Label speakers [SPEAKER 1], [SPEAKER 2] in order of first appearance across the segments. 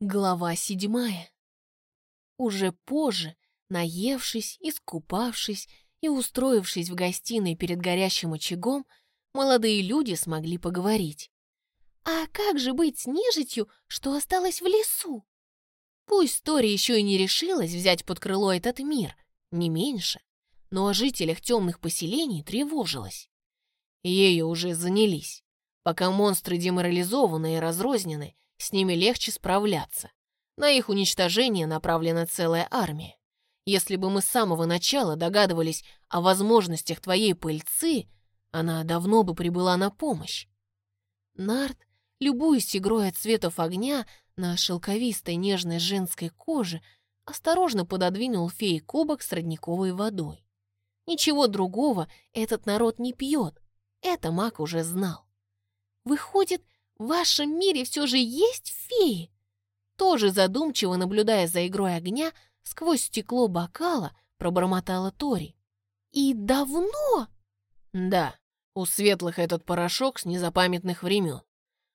[SPEAKER 1] Глава седьмая. Уже позже, наевшись, искупавшись и устроившись в гостиной перед горящим очагом, молодые люди смогли поговорить. «А как же быть с нежитью, что осталось в лесу?» Пусть Тори еще и не решилась взять под крыло этот мир, не меньше, но о жителях темных поселений тревожилась. Ею уже занялись. Пока монстры деморализованы и разрознены, с ними легче справляться. На их уничтожение направлена целая армия. Если бы мы с самого начала догадывались о возможностях твоей пыльцы, она давно бы прибыла на помощь. Нарт, любуясь игрой от цветов огня на шелковистой нежной женской коже, осторожно пододвинул фее кубок с родниковой водой. Ничего другого этот народ не пьет, это маг уже знал. Выходит, в вашем мире все же есть феи?» Тоже задумчиво наблюдая за игрой огня, сквозь стекло бокала пробормотала Тори. «И давно?» «Да, у светлых этот порошок с незапамятных времен.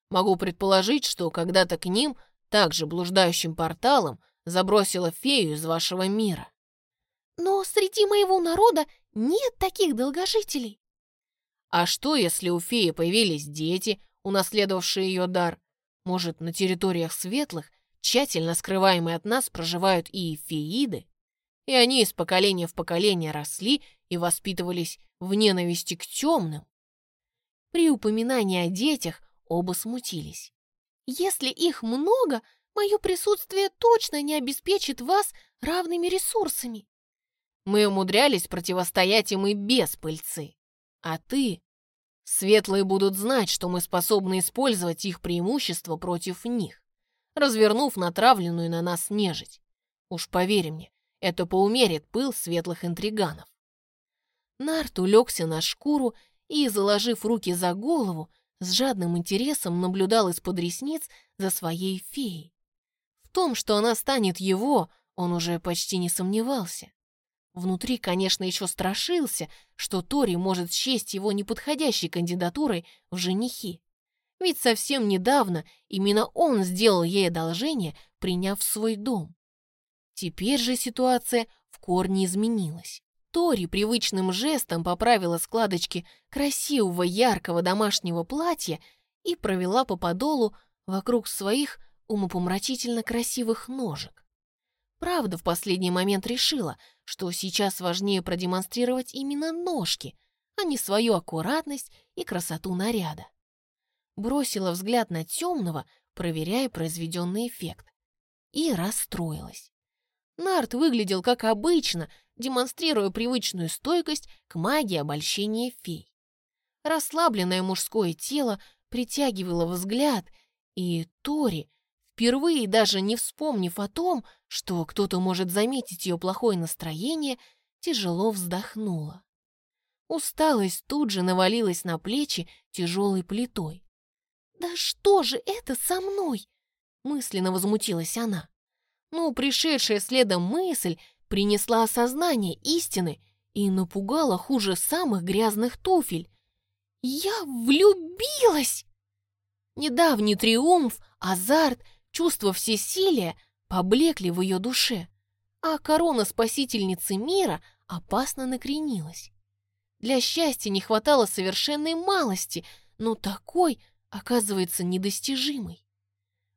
[SPEAKER 1] Могу предположить, что когда-то к ним, также блуждающим порталом, забросила фею из вашего мира».
[SPEAKER 2] «Но среди моего народа нет таких долгожителей».
[SPEAKER 1] «А что, если у феи появились дети, унаследовавшие ее дар. Может, на территориях светлых, тщательно скрываемые от нас, проживают и феиды? И они из поколения в поколение росли и воспитывались в ненависти к темным? При упоминании о детях оба смутились.
[SPEAKER 2] «Если их много, мое присутствие точно не обеспечит вас равными ресурсами».
[SPEAKER 1] Мы умудрялись противостоять им и без пыльцы. А ты Светлые будут знать, что мы способны использовать их преимущество против них, развернув натравленную на нас нежить. Уж поверь мне, это поумерит пыл светлых интриганов. Нарт улегся на шкуру и, заложив руки за голову, с жадным интересом наблюдал из-под ресниц за своей феей. В том, что она станет его, он уже почти не сомневался. Внутри, конечно, еще страшился, что Тори может счесть его неподходящей кандидатурой в женихи. Ведь совсем недавно именно он сделал ей одолжение, приняв в свой дом. Теперь же ситуация в корне изменилась. Тори привычным жестом поправила складочки красивого яркого домашнего платья и провела по подолу вокруг своих умопомрачительно красивых ножек. Правда, в последний момент решила, что сейчас важнее продемонстрировать именно ножки, а не свою аккуратность и красоту наряда. Бросила взгляд на темного, проверяя произведенный эффект. И расстроилась. Нарт выглядел как обычно, демонстрируя привычную стойкость к магии обольщения фей. Расслабленное мужское тело притягивало взгляд, и Тори, впервые даже не вспомнив о том, что кто-то может заметить ее плохое настроение, тяжело вздохнула. Усталость тут же навалилась на плечи тяжелой плитой.
[SPEAKER 2] «Да что же это со мной?»
[SPEAKER 1] мысленно возмутилась она. Но пришедшая следом мысль принесла осознание истины и напугала хуже самых грязных туфель.
[SPEAKER 2] «Я влюбилась!»
[SPEAKER 1] Недавний триумф, азарт чувство всесилия поблекли в ее душе, а корона спасительницы мира опасно накренилась. Для счастья не хватало совершенной малости, но такой, оказывается, недостижимой.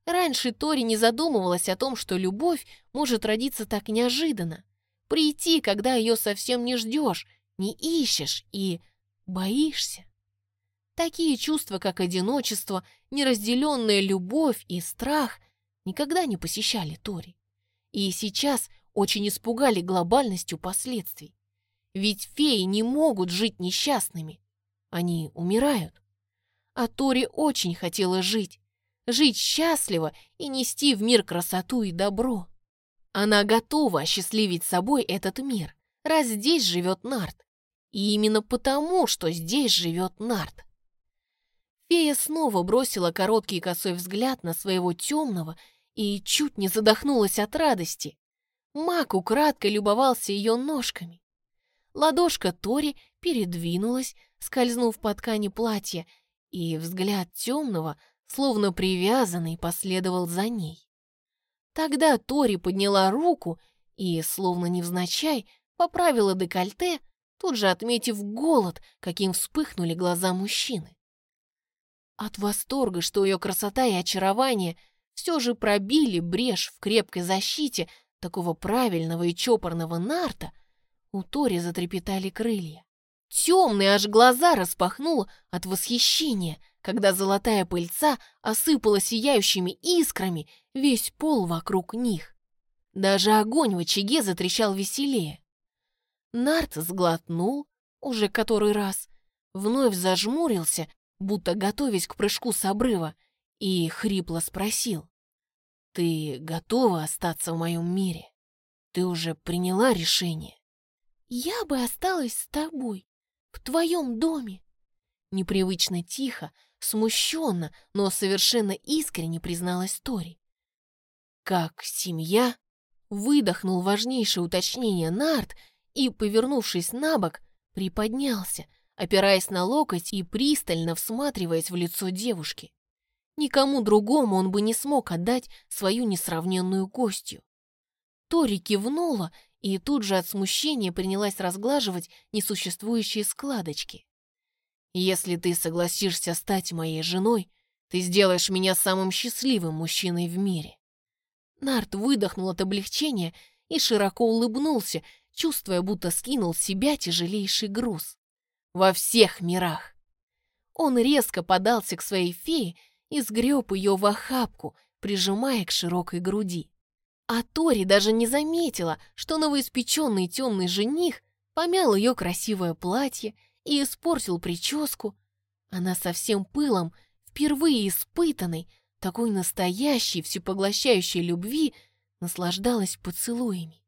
[SPEAKER 1] Раньше Тори не задумывалась о том, что любовь может родиться так неожиданно, прийти, когда ее совсем не ждешь, не ищешь и боишься. Такие чувства, как одиночество, неразделенная любовь и страх никогда не посещали Тори. И сейчас очень испугали глобальностью последствий. Ведь феи не могут жить несчастными. Они умирают. А Тори очень хотела жить. Жить счастливо и нести в мир красоту и добро. Она готова осчастливить собой этот мир, раз здесь живет Нарт. И именно потому, что здесь живет Нарт. Фея снова бросила короткий косой взгляд на своего темного и чуть не задохнулась от радости. Мак украдкой любовался ее ножками. Ладошка Тори передвинулась, скользнув по ткани платья, и взгляд темного, словно привязанный, последовал за ней. Тогда Тори подняла руку и, словно невзначай, поправила декольте, тут же отметив голод, каким вспыхнули глаза мужчины. От восторга, что ее красота и очарование все же пробили брешь в крепкой защите такого правильного и чопорного нарта, у Тори затрепетали крылья. Темные аж глаза распахнула от восхищения, когда золотая пыльца осыпала сияющими искрами весь пол вокруг них. Даже огонь в очаге затрещал веселее. Нарт сглотнул, уже который раз, вновь зажмурился, будто готовясь к прыжку с обрыва, и хрипло спросил. «Ты готова остаться в моем мире? Ты уже приняла решение?»
[SPEAKER 2] «Я бы осталась с тобой, в твоем доме!»
[SPEAKER 1] Непривычно тихо, смущенно, но совершенно искренне призналась Тори. «Как семья?» Выдохнул важнейшее уточнение Нарт и, повернувшись на бок, приподнялся, опираясь на локоть и пристально всматриваясь в лицо девушки. Никому другому он бы не смог отдать свою несравненную гостью. Тори кивнула и тут же от смущения принялась разглаживать несуществующие складочки. «Если ты согласишься стать моей женой, ты сделаешь меня самым счастливым мужчиной в мире». Нарт выдохнул от облегчения и широко улыбнулся, чувствуя, будто скинул с себя тяжелейший груз. Во всех мирах. Он резко подался к своей фее и сгреб ее в охапку, прижимая к широкой груди. А Тори даже не заметила, что новоиспеченный темный жених помял ее красивое платье и испортил прическу. Она со всем пылом, впервые испытанной, такой настоящей, всепоглощающей любви, наслаждалась поцелуями.